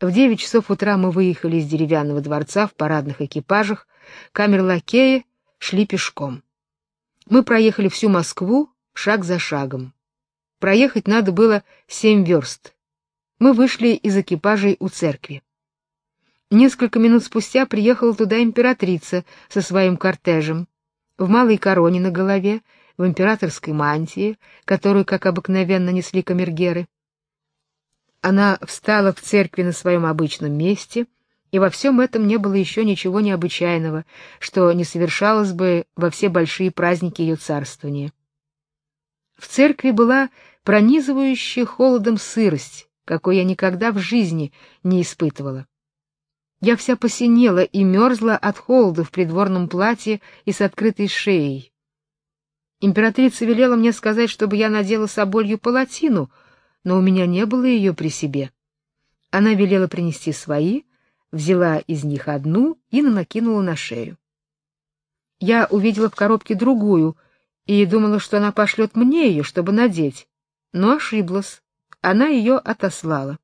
В девять часов утра мы выехали из деревянного дворца в парадных экипажах, камер-лакеи шли пешком. Мы проехали всю Москву шаг за шагом. Проехать надо было семь верст. Мы вышли из экипажей у церкви. Несколько минут спустя приехала туда императрица со своим кортежем, в малой короне на голове, в императорской мантии, которую, как обыкновенно, несли камергеры. Она встала в церкви на своем обычном месте, и во всем этом не было еще ничего необычайного, что не совершалось бы во все большие праздники ее царствования. В церкви была пронизывающая холодом сырость, какой я никогда в жизни не испытывала. Я вся посинела и мерзла от холода в придворном платье и с открытой шеей. Императрица велела мне сказать, чтобы я надела соболью палатину, но у меня не было ее при себе. Она велела принести свои, взяла из них одну и накинула на шею. Я увидела в коробке другую и думала, что она пошлет мне ее, чтобы надеть, но ошиблась. Она ее отослала.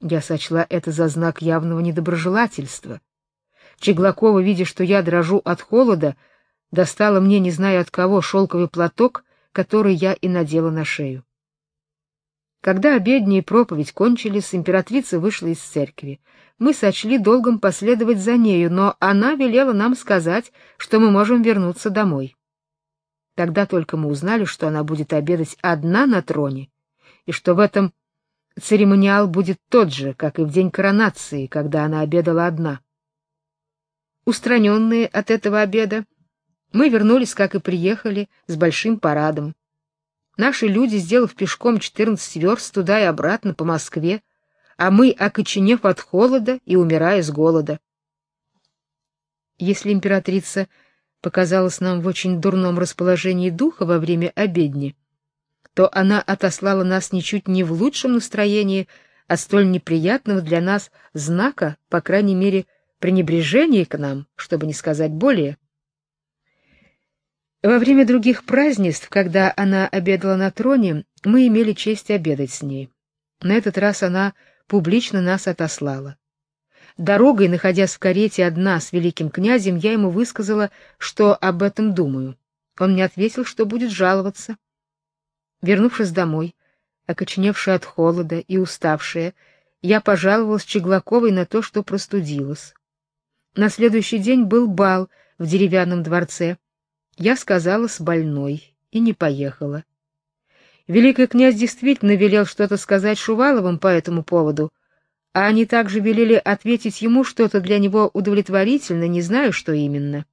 Я сочла это за знак явного недоброжелательства. Чеглакова, видя, что я дрожу от холода, достала мне, не зная от кого, шелковый платок, который я и надела на шею. Когда обедня и проповедь кончились, императрица вышла из церкви. Мы сочли долгом последовать за нею, но она велела нам сказать, что мы можем вернуться домой. Тогда только мы узнали, что она будет обедать одна на троне, и что в этом Церемониал будет тот же, как и в день коронации, когда она обедала одна. Устраненные от этого обеда, мы вернулись, как и приехали, с большим парадом. Наши люди, сделав пешком 14 верст туда и обратно по Москве, а мы, окоченев от холода и умирая с голода. Если императрица показалась нам в очень дурном расположении духа во время обедни, то она отослала нас ничуть не в лучшем настроении, а столь неприятного для нас знака, по крайней мере, пренебрежения к нам, чтобы не сказать более. Во время других празднеств, когда она обедала на троне, мы имели честь обедать с ней. На этот раз она публично нас отослала. Дорогой, находясь в карете одна с великим князем, я ему высказала, что об этом думаю. Он мне ответил, что будет жаловаться. Вернувшись домой, окоченевшая от холода и уставшая, я пожаловалась Чеглаковой на то, что простудилась. На следующий день был бал в деревянном дворце. Я сказалась больной и не поехала. Великий князь действительно велел что-то сказать Шуваловым по этому поводу, а они также велели ответить ему что-то для него удовлетворительно, не знаю, что именно.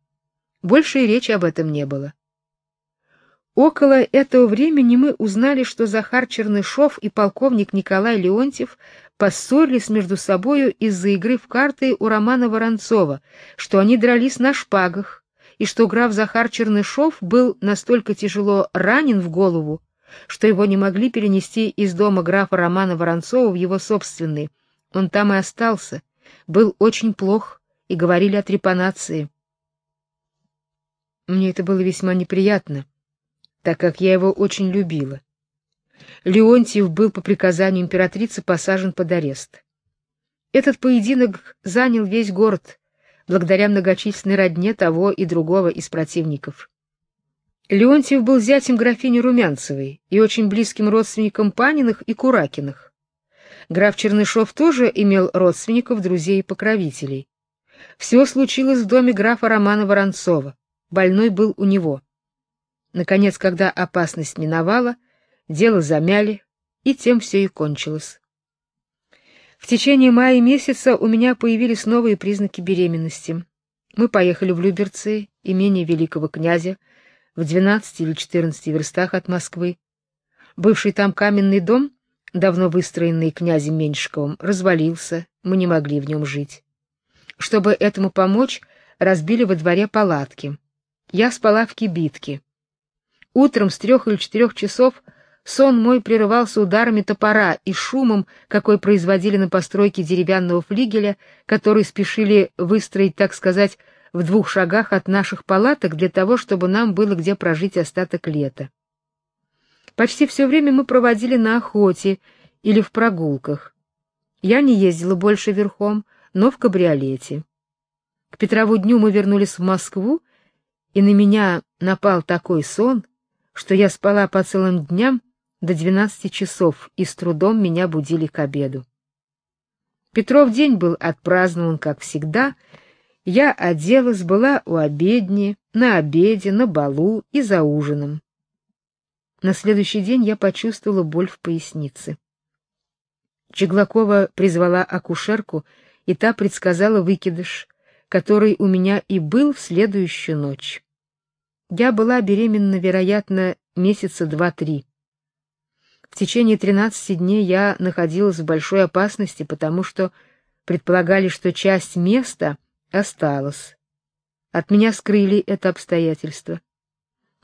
Больше и речи об этом не было. Около этого времени мы узнали, что Захар Чернышов и полковник Николай Леонтьев поссорились между собою из-за игры в карты у Романа Воронцова, что они дрались на шпагах, и что граф Захар Чернышов был настолько тяжело ранен в голову, что его не могли перенести из дома графа Романа Воронцова в его собственный. Он там и остался, был очень плох, и говорили о трепанации. Мне это было весьма неприятно так как я его очень любила. Леонтьев был по приказанию императрицы посажен под арест. Этот поединок занял весь город, благодаря многочисленной родне того и другого из противников. Леонтьев был зятем графини Румянцевой и очень близким родственником Паниных и Куракиных. Граф Чернышов тоже имел родственников, друзей и покровителей. Все случилось в доме графа Романа Воронцова. Больной был у него. Наконец, когда опасность миновала, дело замяли, и тем все и кончилось. В течение мая месяца у меня появились новые признаки беременности. Мы поехали в Люберцы, имение великого князя, в 12 или 14 верстах от Москвы. Бывший там каменный дом, давно выстроенный князем Меньшиковым, развалился, мы не могли в нем жить. Чтобы этому помочь, разбили во дворе палатки. Я спала в кибитке. Утром с трех или четырех часов сон мой прерывался ударами топора и шумом, какой производили на постройке деревянного флигеля, который спешили выстроить, так сказать, в двух шагах от наших палаток для того, чтобы нам было где прожить остаток лета. Почти все время мы проводили на охоте или в прогулках. Я не ездила больше верхом, но в кабриолете. К Петрову дню мы вернулись в Москву, и на меня напал такой сон, что я спала по целым дням до двенадцати часов, и с трудом меня будили к обеду. Петров день был отпразднован, как всегда. Я оделась, была у обедни, на обеде, на балу и за ужином. На следующий день я почувствовала боль в пояснице. Чеглакова призвала акушерку, и та предсказала выкидыш, который у меня и был в следующую ночь. Я была беременна, вероятно, месяца два-три. В течение тринадцати дней я находилась в большой опасности, потому что предполагали, что часть места осталась. От меня скрыли это обстоятельство.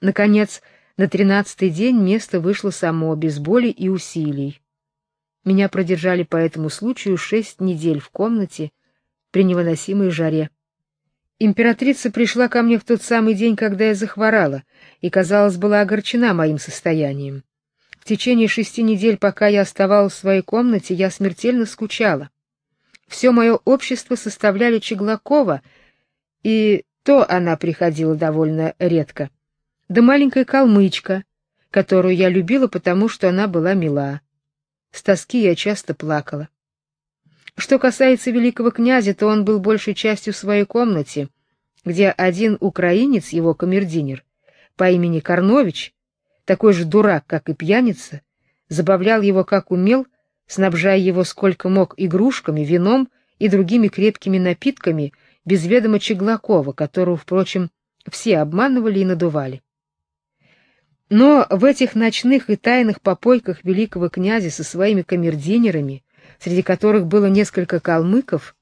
Наконец, на тринадцатый день место вышло само, без боли и усилий. Меня продержали по этому случаю шесть недель в комнате при невыносимой жаре. Императрица пришла ко мне в тот самый день, когда я захворала, и, казалось, была огорчена моим состоянием. В течение шести недель, пока я оставалась в своей комнате, я смертельно скучала. Все мое общество составляли Чеглакова, и то она приходила довольно редко. Да маленькая калмычка, которую я любила, потому что она была мила. С тоски я часто плакала. Что касается великого князя, то он был большей частью в своей комнате, где один украинец, его камердинер, по имени Карнович, такой же дурак, как и пьяница, забавлял его как умел, снабжая его сколько мог игрушками, вином и другими крепкими напитками, без ведома Чеглакова, которого, впрочем, все обманывали и надували. Но в этих ночных и тайных попойках великого князя со своими камердинерами, среди которых было несколько калмыков,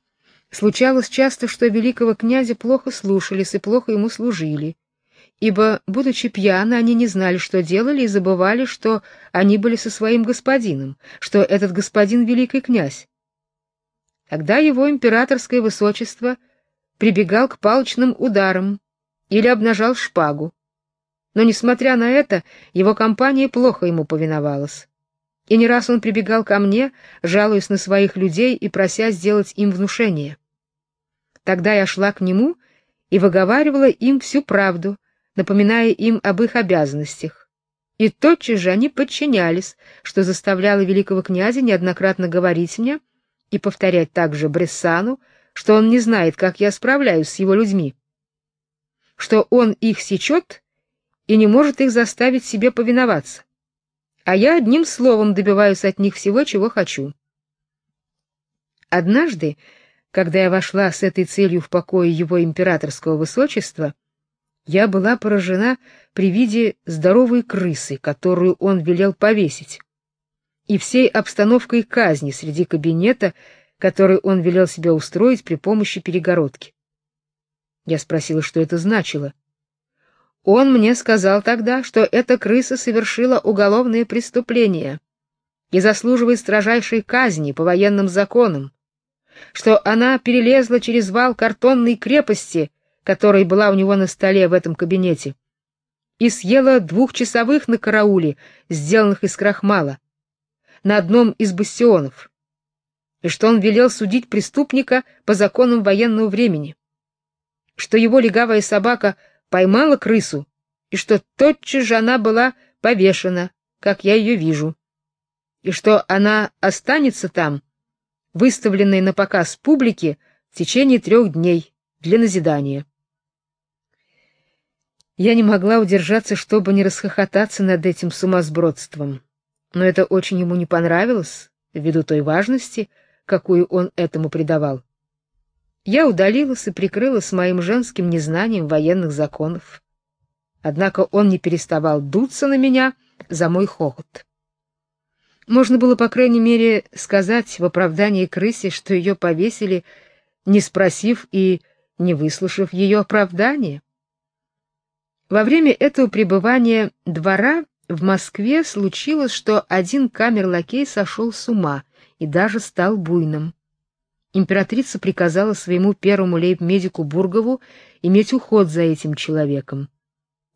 случалось часто, что великого князя плохо слушались и плохо ему служили, ибо, будучи пьяны, они не знали, что делали, и забывали, что они были со своим господином, что этот господин великий князь. Тогда его императорское высочество прибегал к палочным ударам или обнажал шпагу. Но несмотря на это, его компания плохо ему повиновалась. И не раз он прибегал ко мне, жалуясь на своих людей и прося сделать им внушение. Тогда я шла к нему и выговаривала им всю правду, напоминая им об их обязанностях. И тотчас же они подчинялись, что заставляло великого князя неоднократно говорить мне и повторять также Брессану, что он не знает, как я справляюсь с его людьми, что он их сечет и не может их заставить себе повиноваться. А я одним словом добиваюсь от них всего, чего хочу. Однажды, когда я вошла с этой целью в покои его императорского высочества, я была поражена при виде здоровой крысы, которую он велел повесить, и всей обстановкой казни среди кабинета, который он велел себе устроить при помощи перегородки. Я спросила, что это значило. Он мне сказал тогда, что эта крыса совершила уголовное преступление и заслуживает строжайшей казни по военным законам, что она перелезла через вал картонной крепости которая была у него на столе в этом кабинете, и съела двухчасовых на карауле, сделанных из крахмала, на одном из бастионов, и что он велел судить преступника по законам военного времени, что его легавая собака поймала крысу, и что тотчас же она была повешена, как я ее вижу, и что она останется там, выставленной на показ публике в течение трех дней для назидания. Я не могла удержаться, чтобы не расхохотаться над этим сумасбродством. Но это очень ему не понравилось, ввиду той важности, какую он этому придавал. Я удалилась и прикрылась моим женским незнанием военных законов. Однако он не переставал дуться на меня за мой хохот. Можно было, по крайней мере, сказать в оправдании крысе, что ее повесили, не спросив и не выслушав ее оправдания. Во время этого пребывания двора в Москве случилось, что один камер-лакей сошел с ума и даже стал буйным. Императрица приказала своему первому лейб-медику Бургову иметь уход за этим человеком.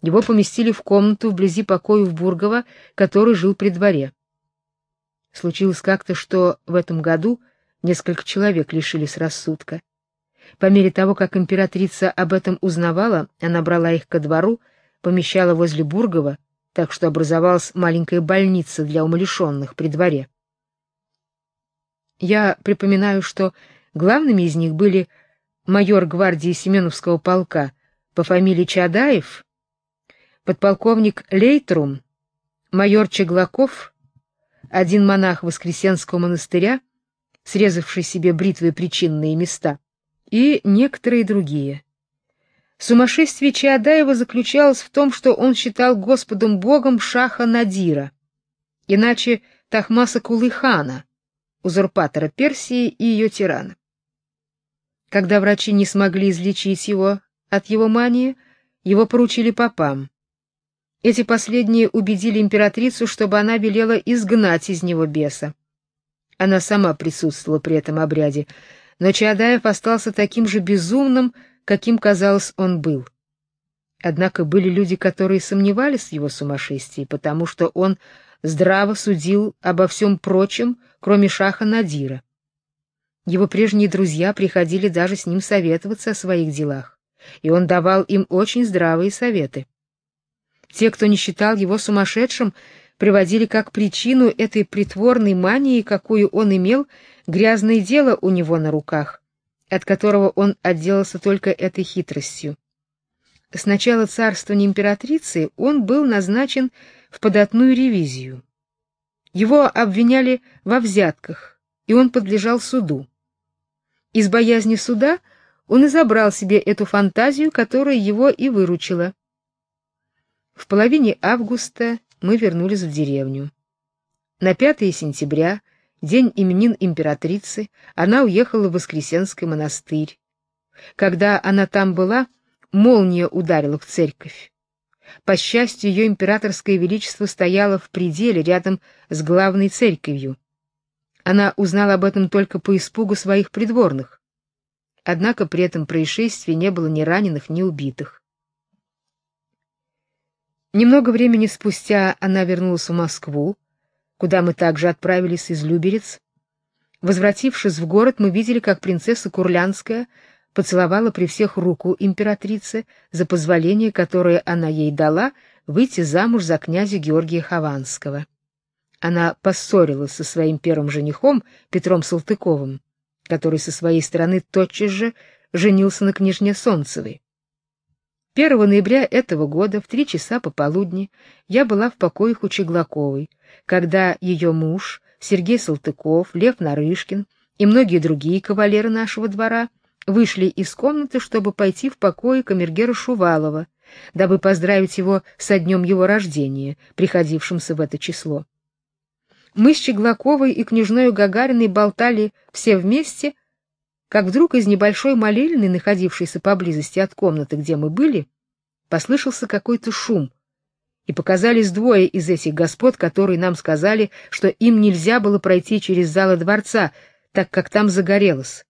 Его поместили в комнату вблизи покоев Бургова, который жил при дворе. Случилось как-то, что в этом году Несколько человек лишились рассудка. По мере того, как императрица об этом узнавала, она брала их ко двору, помещала возле Бургова, так что образовалась маленькая больница для умалишенных при дворе. Я припоминаю, что главными из них были майор гвардии Семеновского полка по фамилии Чадаев, подполковник Лейтрум, майор Чеглаков, один монах Воскресенского монастыря, срезавший себе бритвой причинные места, и некоторые другие. Сумасшествие Чаадаева заключалось в том, что он считал Господом Богом Шаха Надира, иначе Тахмаса Кулыхана, узурпатора Персии и ее тирана. Когда врачи не смогли излечить его от его мании, его поручили попам. Эти последние убедили императрицу, чтобы она велела изгнать из него беса. Она сама присутствовала при этом обряде, но Чаадаев остался таким же безумным, каким, казалось, он был. Однако были люди, которые сомневались в его сумасшествии, потому что он здраво судил обо всем прочем, кроме шаха Надира. Его прежние друзья приходили даже с ним советоваться о своих делах, и он давал им очень здравые советы. Те, кто не считал его сумасшедшим, приводили как причину этой притворной мании, какую он имел, грязное дело у него на руках, от которого он отделался только этой хитростью. С начала царствования императрицы он был назначен в податную ревизию. Его обвиняли во взятках, и он подлежал суду. Из боязни суда он изобрал себе эту фантазию, которая его и выручила. В половине августа мы вернулись в деревню. На 5 сентября, день именин императрицы, она уехала в Воскресенский монастырь. Когда она там была, молния ударила в церковь. По счастью, ее императорское величество стояло в пределе рядом с главной церковью. Она узнала об этом только по испугу своих придворных. Однако при этом происшествии не было ни раненых, ни убитых. Немного времени спустя она вернулась в Москву, куда мы также отправились из Люберец. Возвратившись в город, мы видели, как принцесса Курлянская поцеловала при всех руку императрицы за позволение, которое она ей дала, выйти замуж за князя Георгия Хованского. Она поссорилась со своим первым женихом Петром Салтыковым, который со своей стороны тотчас же женился на княжне Солнцевой. 1 ноября этого года в три часа пополудни я была в покоях у Чеглаковой, когда ее муж Сергей Салтыков, Лев Нарышкин и многие другие кавалеры нашего двора вышли из комнаты, чтобы пойти в покои камергера Шувалова, дабы поздравить его со днем его рождения, приходившимся в это число. Мы с Чеглаковой и княжной Гагариной болтали все вместе, как вдруг из небольшой молельной, находившейся поблизости от комнаты, где мы были, послышался какой-то шум, и показались двое из этих господ, которые нам сказали, что им нельзя было пройти через залы дворца, так как там загорелось.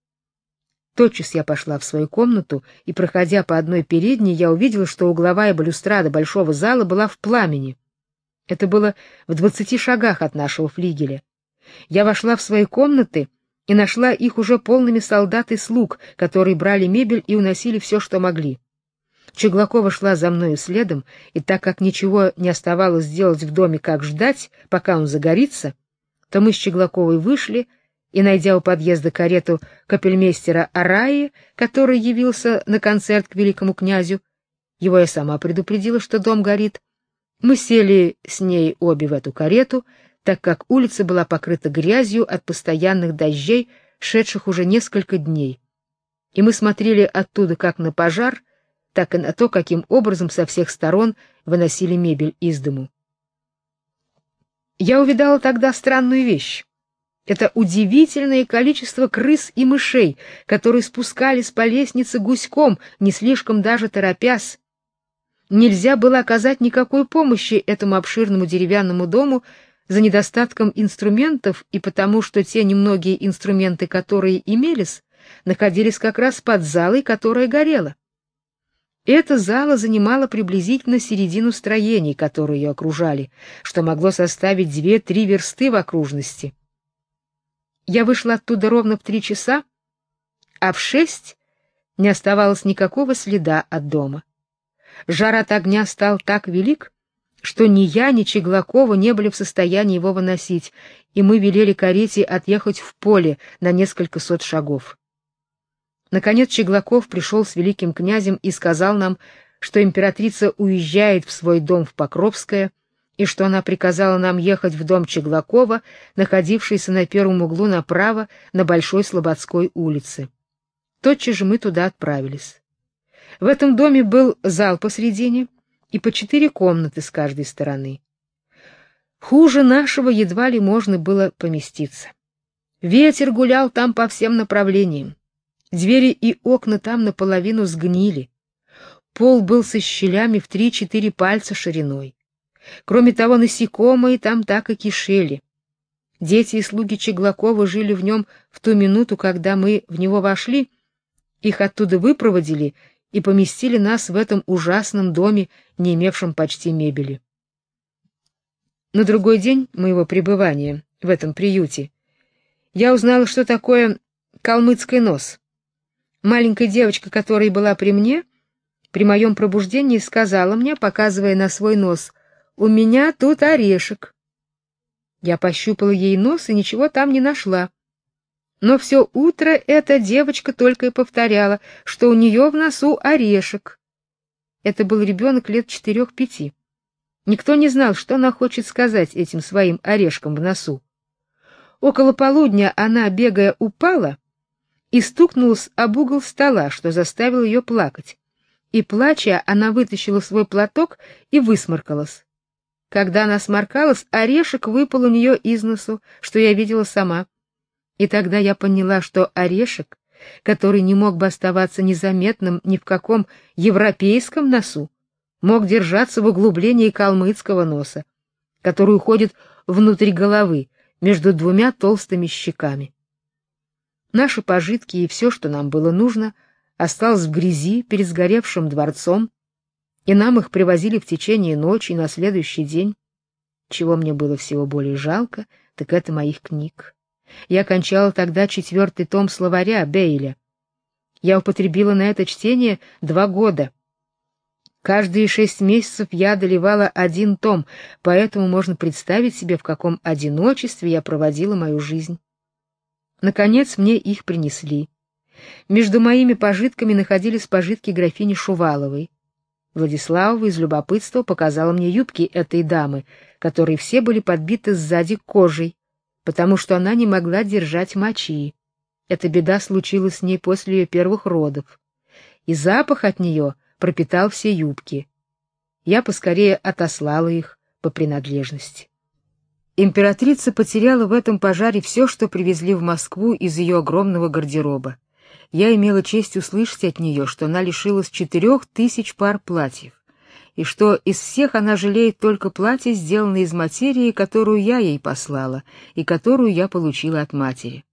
Тотчас я пошла в свою комнату, и, проходя по одной передней, я увидела, что угловая балюстрада большого зала была в пламени. Это было в двадцати шагах от нашего флигеля. Я вошла в свои комнаты и нашла их уже полными солдат и слуг, которые брали мебель и уносили все, что могли. Чеглакова шла за мною следом, и так как ничего не оставалось сделать в доме, как ждать, пока он загорится, то мы с Чеглаковой вышли и, найдя у подъезда карету капельмейстера Араи, который явился на концерт к великому князю, его я сама предупредила, что дом горит, мы сели с ней обе в эту карету, так как улица была покрыта грязью от постоянных дождей, шедших уже несколько дней. И мы смотрели оттуда как на пожар, так и на то, каким образом со всех сторон выносили мебель из дому. Я увидала тогда странную вещь. Это удивительное количество крыс и мышей, которые спускались по лестнице гуськом, не слишком даже торопясь, нельзя было оказать никакой помощи этому обширному деревянному дому за недостатком инструментов и потому, что те немногие инструменты, которые имелись, находились как раз под залой, которая горела. Эта зала занимала приблизительно середину строений, которые ее окружали, что могло составить две-три версты в окружности. Я вышла оттуда ровно в три часа, а в шесть не оставалось никакого следа от дома. Жар от огня стал так велик, что ни я, ни Чеглакова не были в состоянии его выносить, и мы велели карете отъехать в поле на несколько сот шагов. Наконец Чеглаков пришел с великим князем и сказал нам, что императрица уезжает в свой дом в Покровское, и что она приказала нам ехать в дом Чеглакова, находившийся на первом углу направо на Большой Слободской улице. Тотчас же мы туда отправились. В этом доме был зал посредине и по четыре комнаты с каждой стороны. Хуже нашего едва ли можно было поместиться. Ветер гулял там по всем направлениям. Двери и окна там наполовину сгнили. Пол был со щелями в три-четыре пальца шириной. Кроме того, насекомые там так и кишели. Дети и слуги Чеглакова жили в нем в ту минуту, когда мы в него вошли, их оттуда выпроводили и поместили нас в этом ужасном доме, не имевшем почти мебели. На другой день моего пребывания в этом приюте я узнала, что такое калмыцкий нос. Маленькая девочка, которая была при мне, при моем пробуждении сказала мне, показывая на свой нос: "У меня тут орешек". Я пощупала ей нос и ничего там не нашла. Но все утро эта девочка только и повторяла, что у нее в носу орешек. Это был ребенок лет четырех-пяти. Никто не знал, что она хочет сказать этим своим орешком в носу. Около полудня она, бегая, упала и стукнулась об угол стола, что заставило ее плакать. И плача, она вытащила свой платок и высморкалась. Когда она сморкалась, орешек выпал у нее из носу, что я видела сама. И тогда я поняла, что орешек, который не мог бы оставаться незаметным ни в каком европейском носу, мог держаться в углублении калмыцкого носа, который уходит внутрь головы, между двумя толстыми щеками. Наши пожитки и все, что нам было нужно, осталось в грязи перед сгоревшим дворцом, и нам их привозили в течение ночи на следующий день. Чего мне было всего более жалко, так это моих книг. Я кончала тогда четвертый том словаря Бейля. Я употребила на это чтение два года. Каждые шесть месяцев я одолевала один том, поэтому можно представить себе, в каком одиночестве я проводила мою жизнь. Наконец мне их принесли. Между моими пожитками находились пожитки графини Шуваловой. Владиславова из любопытства показала мне юбки этой дамы, которые все были подбиты сзади кожей, потому что она не могла держать мочи. Эта беда случилась с ней после ее первых родов. И запах от нее пропитал все юбки. Я поскорее отослала их по принадлежности. Императрица потеряла в этом пожаре все, что привезли в Москву из ее огромного гардероба. Я имела честь услышать от нее, что она лишилась четырех тысяч пар платьев, и что из всех она жалеет только платье, сделанное из материи, которую я ей послала и которую я получила от матери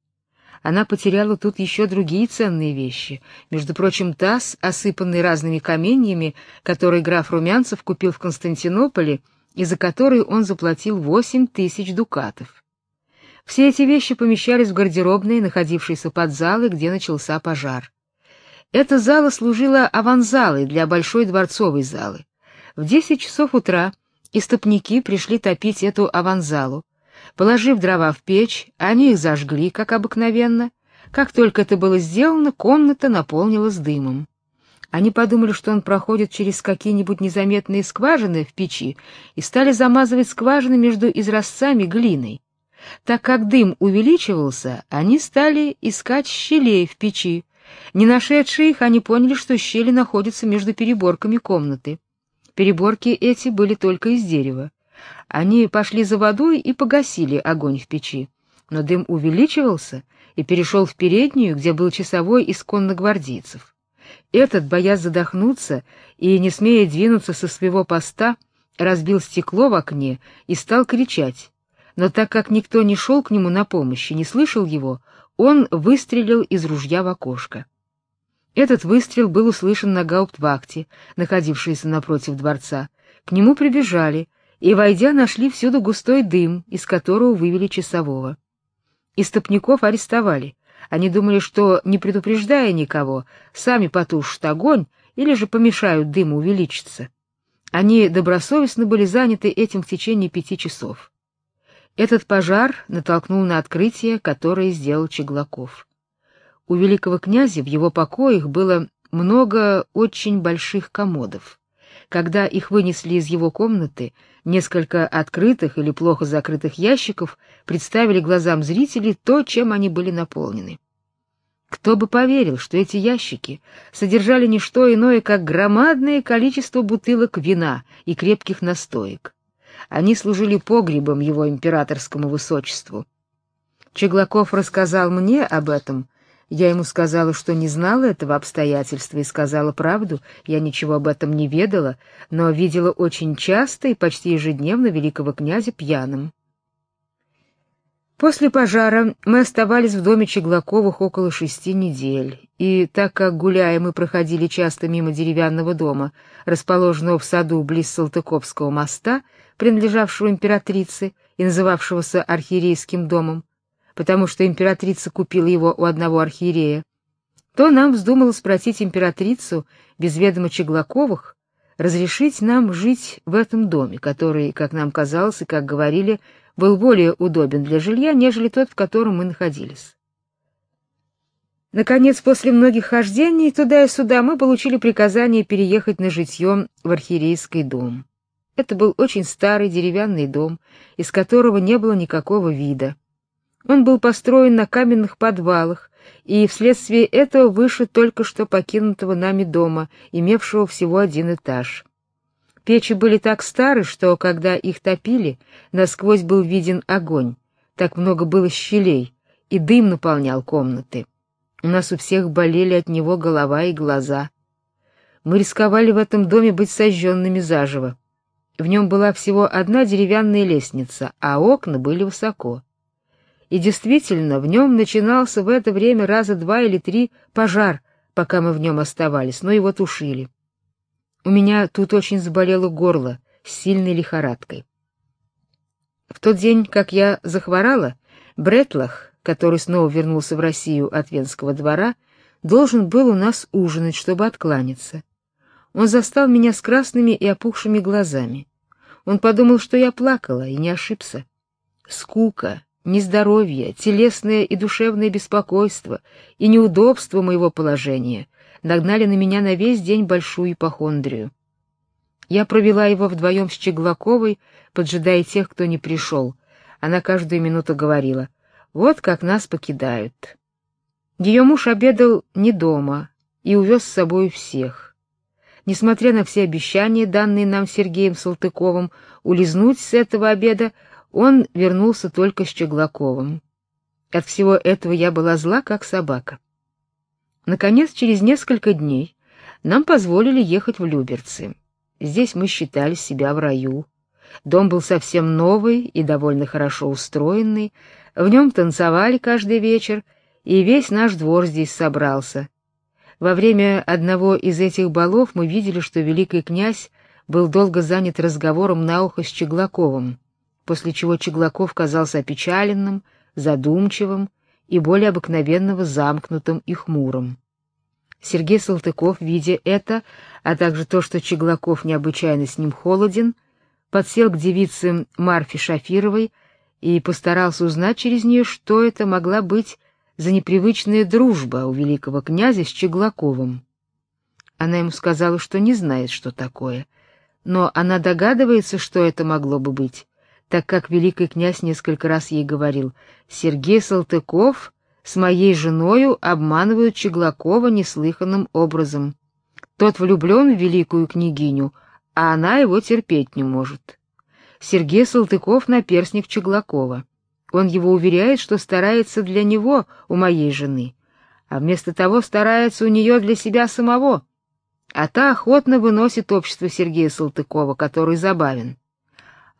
она потеряла тут еще другие ценные вещи. Между прочим, таз, осыпанный разными каменьями, который граф Румянцев купил в Константинополе и за который он заплатил восемь тысяч дукатов. Все эти вещи помещались в гардеробной, находившейся под залой, где начался пожар. Эта зала служила аванзалой для большой дворцовой залы. В десять часов утра истопники пришли топить эту аванзалу. Положив дрова в печь, они их зажгли, как обыкновенно. Как только это было сделано, комната наполнилась дымом. Они подумали, что он проходит через какие-нибудь незаметные скважины в печи, и стали замазывать скважины между изразцами глиной. Так как дым увеличивался, они стали искать щелей в печи. Не нашедшие их, они поняли, что щели находятся между переборками комнаты. Переборки эти были только из дерева. Они пошли за водой и погасили огонь в печи. Но дым увеличивался и перешел в переднюю, где был часовой из конногвардейцев. Этот, боясь задохнуться и не смея двинуться со своего поста, разбил стекло в окне и стал кричать. Но так как никто не шел к нему на помощь и не слышал его, он выстрелил из ружья в окошко. Этот выстрел был услышан на гауптвахте, находившейся напротив дворца. К нему прибежали, и, войдя, нашли всюду густой дым, из которого вывели часового. Истопников арестовали. Они думали, что, не предупреждая никого, сами потушат огонь или же помешают дыму увеличиться. Они добросовестно были заняты этим в течение пяти часов. Этот пожар натолкнул на открытие, которое сделал Чеглаков. У великого князя в его покоях было много очень больших комодов. Когда их вынесли из его комнаты, несколько открытых или плохо закрытых ящиков представили глазам зрителей то, чем они были наполнены. Кто бы поверил, что эти ящики содержали не что иное, как громадное количество бутылок вина и крепких настоек. Они служили погребом его императорскому высочеству. Чеглаков рассказал мне об этом. Я ему сказала, что не знала этого обстоятельства и сказала правду. Я ничего об этом не ведала, но видела очень часто и почти ежедневно великого князя пьяным. После пожара мы оставались в доме Чеглаковых около шести недель, и так как гуляя мы проходили часто мимо деревянного дома, расположенного в саду близ Салтыковского моста, принадлежавшего императрице и называвшегося архиерейским домом, потому что императрица купила его у одного архиерея, то нам вздумалось спросить императрицу без ведома Чеглаковых разрешить нам жить в этом доме, который, как нам казалось и как говорили, был более удобен для жилья, нежели тот, в котором мы находились. Наконец, после многих хождений туда и сюда мы получили приказание переехать на житье в архиерейский дом. Это был очень старый деревянный дом, из которого не было никакого вида. Он был построен на каменных подвалах, и вследствие этого выше только что покинутого нами дома, имевшего всего один этаж. Печи были так стары, что когда их топили, насквозь был виден огонь. Так много было щелей, и дым наполнял комнаты. У нас у всех болели от него голова и глаза. Мы рисковали в этом доме быть сожженными заживо. В нем была всего одна деревянная лестница, а окна были высоко. И действительно, в нем начинался в это время раза два или три пожар, пока мы в нем оставались, но его тушили. У меня тут очень заболело горло с сильной лихорадкой. В тот день, как я захворала, Бретлах, который снова вернулся в Россию от Венского двора, должен был у нас ужинать, чтобы откланяться. Он застал меня с красными и опухшими глазами. Он подумал, что я плакала, и не ошибся. Скука, нездоровье, телесное и душевное беспокойство и неудобство моего положения нагнали на меня на весь день большую ипохондрию. Я провела его вдвоем с Чеглаковой, поджидая тех, кто не пришел. Она каждую минуту говорила: "Вот как нас покидают". Ее муж обедал не дома и увез с собой всех. Несмотря на все обещания, данные нам Сергеем Салтыковым, улизнуть с этого обеда, он вернулся только с Чеглаковым. От всего этого я была зла, как собака. Наконец, через несколько дней нам позволили ехать в Люберцы. Здесь мы считали себя в раю. Дом был совсем новый и довольно хорошо устроенный. В нем танцевали каждый вечер, и весь наш двор здесь собрался. Во время одного из этих балов мы видели, что великий князь был долго занят разговором на ухо с Чеглаковым, после чего Чеглаков казался опечаленным, задумчивым и более обыкновенного замкнутым и хмурым. Сергей Салтыков, видя это, а также то, что Чеглаков необычайно с ним холоден, подсел к девице Марфе Шафировой и постарался узнать через нее, что это могла быть за непривычная дружба у великого князя с Чеглаковым. Она ему сказала, что не знает, что такое, но она догадывается, что это могло бы быть, так как великий князь несколько раз ей говорил: "Сергей Салтыков с моей женою обманывают Чеглакова неслыханным образом. Тот влюблен в великую княгиню, а она его терпеть не может. Сергей Салтыков наперсник Чеглакова. Он его уверяет, что старается для него у моей жены, а вместо того старается у нее для себя самого. А та охотно выносит общество Сергея Салтыкова, который забавен.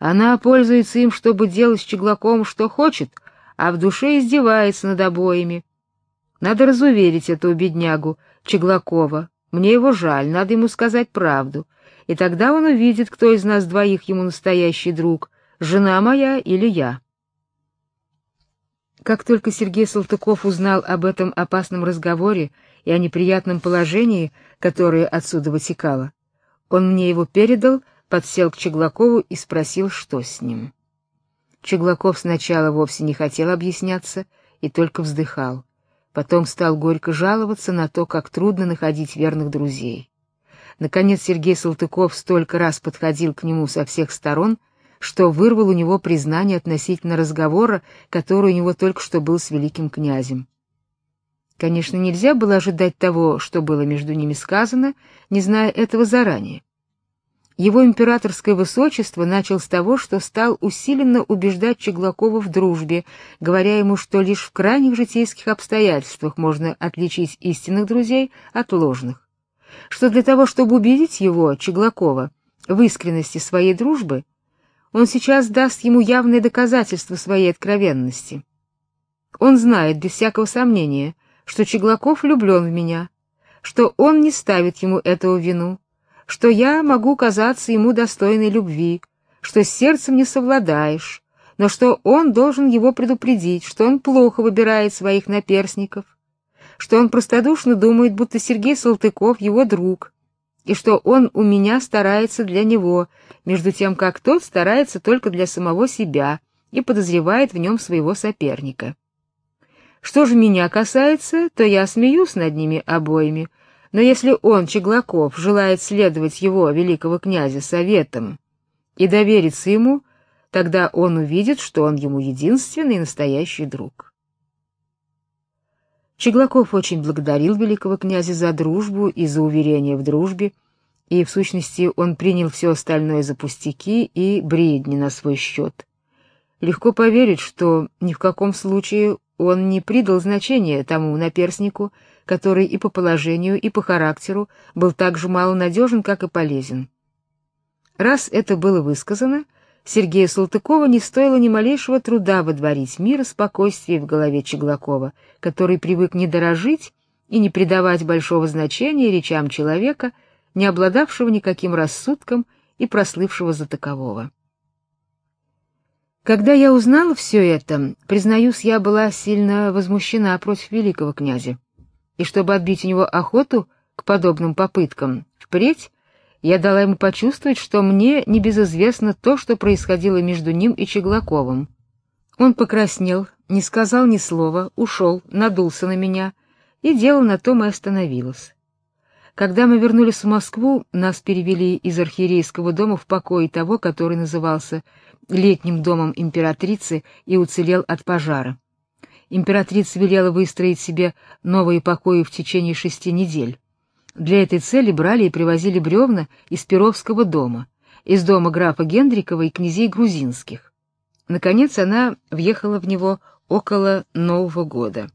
Она пользуется им, чтобы делать с Чеглаковым что хочет, а в душе издевается над обоими. Надо разуверить эту беднягу Чеглакова. Мне его жаль, надо ему сказать правду. И тогда он увидит, кто из нас двоих ему настоящий друг, жена моя или я. Как только Сергей Салтыков узнал об этом опасном разговоре и о неприятном положении, которое отсюда вытекало, он мне его передал, подсел к Чеглакову и спросил, что с ним. Чеглаков сначала вовсе не хотел объясняться и только вздыхал. Потом стал горько жаловаться на то, как трудно находить верных друзей. Наконец Сергей Салтыков столько раз подходил к нему со всех сторон, что вырвал у него признание относительно разговора, который у него только что был с великим князем. Конечно, нельзя было ожидать того, что было между ними сказано, не зная этого заранее. Его императорское высочество начал с того, что стал усиленно убеждать Чеглакова в дружбе, говоря ему, что лишь в крайних житейских обстоятельствах можно отличить истинных друзей от ложных. Что для того, чтобы убедить его, Чеглакова, в искренности своей дружбы, он сейчас даст ему явное доказательство своей откровенности. Он знает без всякого сомнения, что Чеглаков влюблен в меня, что он не ставит ему этого вину, что я могу казаться ему достойной любви, что с сердцем не совладаешь, но что он должен его предупредить, что он плохо выбирает своих наперсников, что он простодушно думает, будто Сергей Салтыков его друг, и что он у меня старается для него, между тем как тот старается только для самого себя и подозревает в нем своего соперника. Что же меня касается, то я смеюсь над ними обоими, но если он, Чеглаков, желает следовать его, великого князя, советам и довериться ему, тогда он увидит, что он ему единственный настоящий друг. Чеглаков очень благодарил великого князя за дружбу и за уверение в дружбе, и в сущности он принял все остальное за пустяки и бредни на свой счет. Легко поверить, что ни в каком случае он не придал значения тому наперснику, который и по положению, и по характеру был так же мало надежен, как и полезен. Раз это было высказано, Сергею Салтыкову не стоило ни малейшего труда водворить мир и спокойствие в голове Чеглакова, который привык не дорожить и не придавать большого значения речам человека, не обладавшего никаким рассудком и прослывшего за такового. Когда я узнала все это, признаюсь, я была сильно возмущена против великого князя. И чтобы отбить у него охоту к подобным попыткам, впредь я дала ему почувствовать, что мне не безизвестно то, что происходило между ним и Чеглаковым. Он покраснел, не сказал ни слова, ушел, надулся на меня, и дело на том и остановилось. Когда мы вернулись в Москву, нас перевели из архиерейского дома в покой того, который назывался летним домом императрицы и уцелел от пожара. Императрица велела выстроить себе новые покои в течение шести недель. Для этой цели брали и привозили бревна из Перовского дома, из дома графа Гендрикова и князей грузинских. Наконец она въехала в него около Нового года.